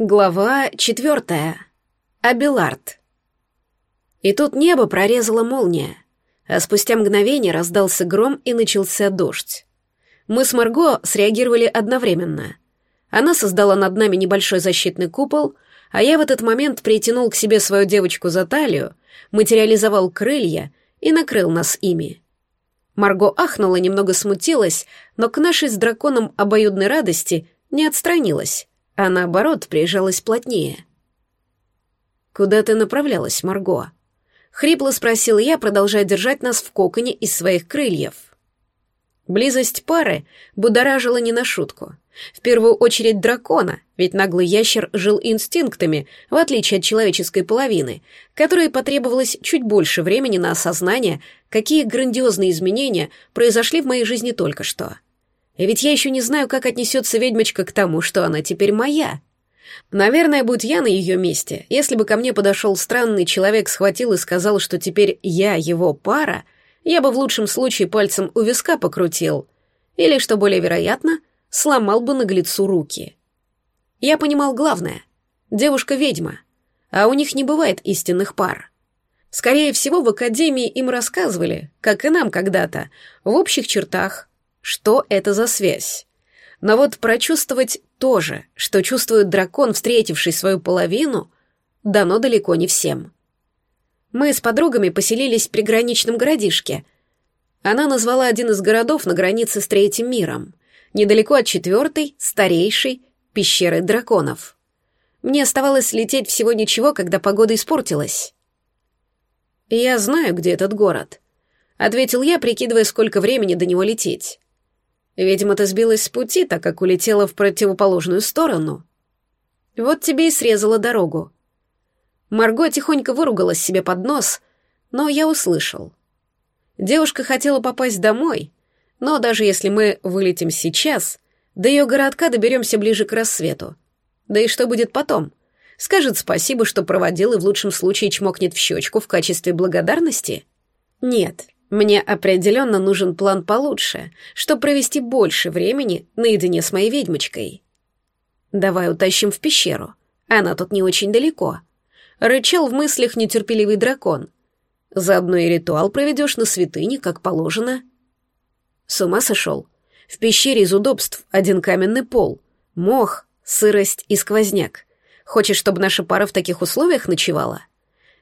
Глава четвертая. Абилард. И тут небо прорезала молния, а спустя мгновение раздался гром и начался дождь. Мы с Марго среагировали одновременно. Она создала над нами небольшой защитный купол, а я в этот момент притянул к себе свою девочку за талию, материализовал крылья и накрыл нас ими. Марго ахнула, немного смутилась, но к нашей с драконом обоюдной радости не отстранилась а наоборот прижалась плотнее. «Куда ты направлялась, Марго?» — хрипло спросил я, продолжая держать нас в коконе из своих крыльев. Близость пары будоражила не на шутку. В первую очередь дракона, ведь наглый ящер жил инстинктами, в отличие от человеческой половины, которой потребовалось чуть больше времени на осознание, какие грандиозные изменения произошли в моей жизни только что. Ведь я еще не знаю, как отнесется ведьмочка к тому, что она теперь моя. Наверное, будь я на ее месте, если бы ко мне подошел странный человек, схватил и сказал, что теперь я его пара, я бы в лучшем случае пальцем у виска покрутил. Или, что более вероятно, сломал бы наглецу руки. Я понимал главное. Девушка ведьма, а у них не бывает истинных пар. Скорее всего, в академии им рассказывали, как и нам когда-то, в общих чертах, что это за связь. Но вот прочувствовать то же, что чувствует дракон, встретивший свою половину, дано далеко не всем. Мы с подругами поселились в приграничном городишке. Она назвала один из городов на границе с третьим миром, недалеко от четвертой, старейшей, пещеры драконов. Мне оставалось лететь всего ничего, когда погода испортилась. «Я знаю, где этот город», — ответил я, прикидывая, сколько времени до него лететь. Видимо, ты сбилась с пути, так как улетела в противоположную сторону. Вот тебе и срезала дорогу. Марго тихонько выругалась себе под нос, но я услышал. Девушка хотела попасть домой, но даже если мы вылетим сейчас, до ее городка доберемся ближе к рассвету. Да и что будет потом? Скажет спасибо, что проводил и в лучшем случае чмокнет в щечку в качестве благодарности? Нет, мне определенно нужен план получше, чтобы провести больше времени наедине с моей ведьмочкой. Давай утащим в пещеру. Она тут не очень далеко. Рычал в мыслях нетерпеливый дракон. Заодно и ритуал проведешь на святыне, как положено. С ума сошел. В пещере из удобств один каменный пол, мох, сырость и сквозняк. Хочешь, чтобы наша пара в таких условиях ночевала?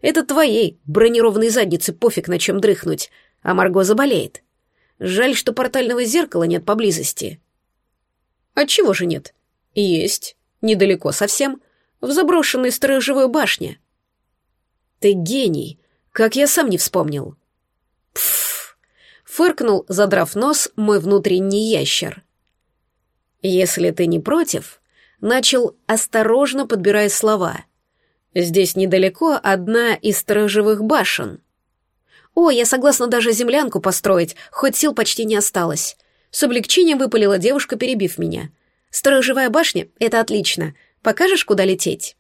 Это твоей бронированной заднице пофиг на чем дрыхнуть, а Марго заболеет. Жаль, что портального зеркала нет поблизости. Отчего же нет? Есть. Недалеко совсем. В заброшенной сторожевой башне. Ты гений. Как я сам не вспомнил. Пф. Фыркнул, задрав нос, мой внутренний ящер. Если ты не против, начал осторожно подбирая слова. Здесь недалеко одна из сторожевых башен. «О, я согласна даже землянку построить, хоть сил почти не осталось». С облегчением выпалила девушка, перебив меня. «Сторожевая башня — это отлично. Покажешь, куда лететь?»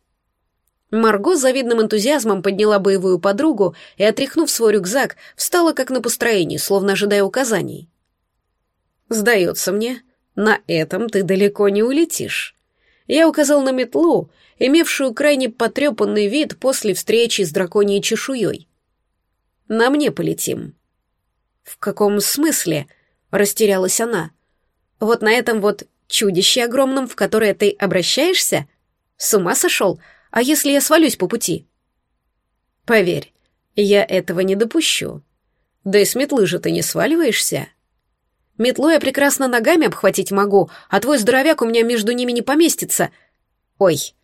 Марго с завидным энтузиазмом подняла боевую подругу и, отряхнув свой рюкзак, встала как на построении, словно ожидая указаний. «Сдается мне, на этом ты далеко не улетишь». Я указал на метлу, имевшую крайне потрепанный вид после встречи с драконьей чешуей. На мне полетим». «В каком смысле?» — растерялась она. «Вот на этом вот чудище огромном, в которое ты обращаешься? С ума сошел? А если я свалюсь по пути?» «Поверь, я этого не допущу. Да и с метлы же ты не сваливаешься». «Метлу я прекрасно ногами обхватить могу, а твой здоровяк у меня между ними не поместится. Ой».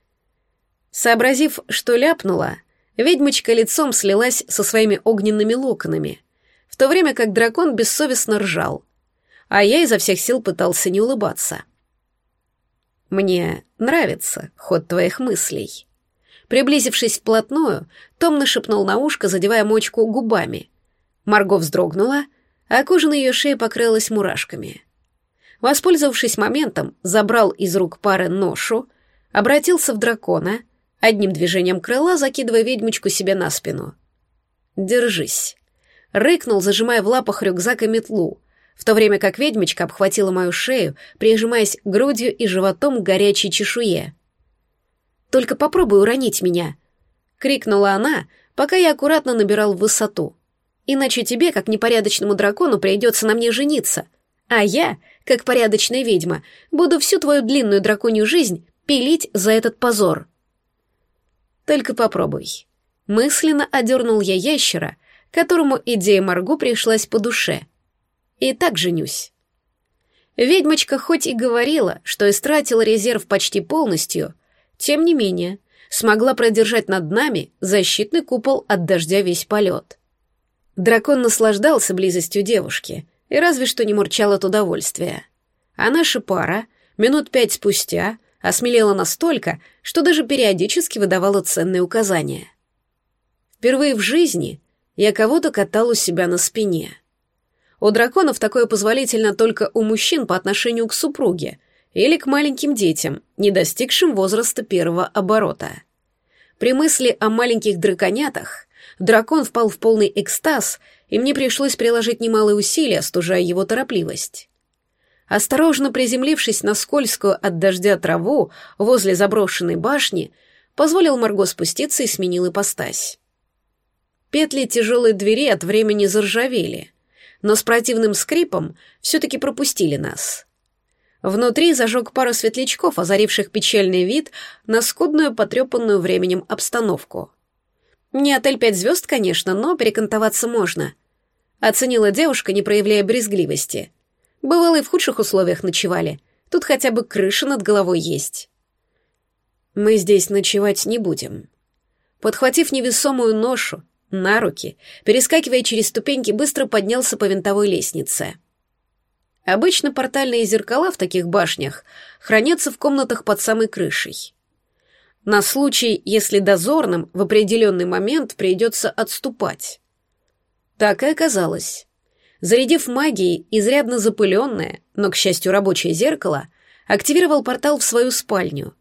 Сообразив, что ляпнула, Ведьмочка лицом слилась со своими огненными локонами, в то время как дракон бессовестно ржал, а я изо всех сил пытался не улыбаться. «Мне нравится ход твоих мыслей». Приблизившись вплотную, Том шепнул на ушко, задевая мочку губами. Марго вздрогнула, а кожа на ее шее покрылась мурашками. Воспользовавшись моментом, забрал из рук пары ношу, обратился в дракона — одним движением крыла закидывая ведьмочку себе на спину. «Держись», — рыкнул, зажимая в лапах рюкзак и метлу, в то время как ведьмочка обхватила мою шею, прижимаясь грудью и животом к горячей чешуе. Только попробуй уронить меня!» — крикнула она, пока я аккуратно набирал высоту. «Иначе тебе, как непорядочному дракону, придется на мне жениться, а я, как порядочная ведьма, буду всю твою длинную драконью жизнь пилить за этот позор». «Только попробуй». Мысленно одернул я ящера, которому идея Марго пришлась по душе. И так женюсь. Ведьмочка хоть и говорила, что истратила резерв почти полностью, тем не менее, смогла продержать над нами защитный купол от дождя весь полет. Дракон наслаждался близостью девушки и разве что не мурчал от удовольствия. А наша пара минут пять спустя осмелела настолько, что даже периодически выдавала ценные указания. Впервые в жизни я кого-то катал у себя на спине — у драконов такое позволительно только у мужчин по отношению к супруге или к маленьким детям, не достигшим возраста первого оборота. При мысли о маленьких драконятах дракон впал в полный экстаз, и мне пришлось приложить немалые усилия, стужая его торопливость. Осторожно приземлившись на скользкую от дождя траву возле заброшенной башни, позволил Марго спуститься и сменил ипостась. Петли тяжелой двери от времени заржавели, но с противным скрипом все-таки пропустили нас. Внутри зажег пару светлячков, озаривших печальный вид на скудную, потрепанную временем обстановку. Не отель пять звезд, конечно, но перекантоваться можно. Оценила девушка, не проявляя брезгливости. Бывало и в худших условиях ночевали. Тут хотя бы крыша над головой есть. Мы здесь ночевать не будем. Подхватив невесомую ношу, на руки, перескакивая через ступеньки, быстро поднялся по винтовой лестнице. Обычно портальные зеркала в таких башнях хранятся в комнатах под самой крышей. На случай, если дозорным в определенный момент придется отступать. Так и оказалось. Зарядив магией изрядно запыленное, но, к счастью, рабочее зеркало, активировал портал в свою спальню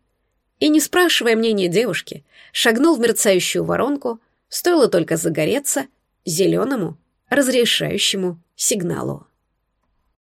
и, не спрашивая мнения девушки, шагнул в мерцающую воронку — Стоило только загореться зеленому разрешающему сигналу.